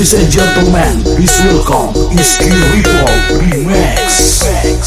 Ladies and gentlemen, please welcome Iski Ripple Remix.